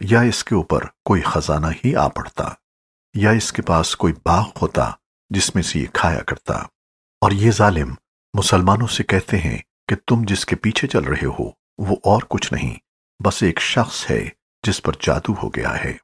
یا اس کے اوپر کوئی خزانہ ہی آ پڑتا، یا اس کے پاس کوئی باغ ہوتا جس میں سے یہ کھایا کرتا۔ اور یہ ظالم مسلمانوں سے کہتے ہیں کہ تم جس کے پیچھے چل رہے ہو وہ اور کچھ نہیں، بس ایک شخص ہے جس پر جادو ہو گیا ہے۔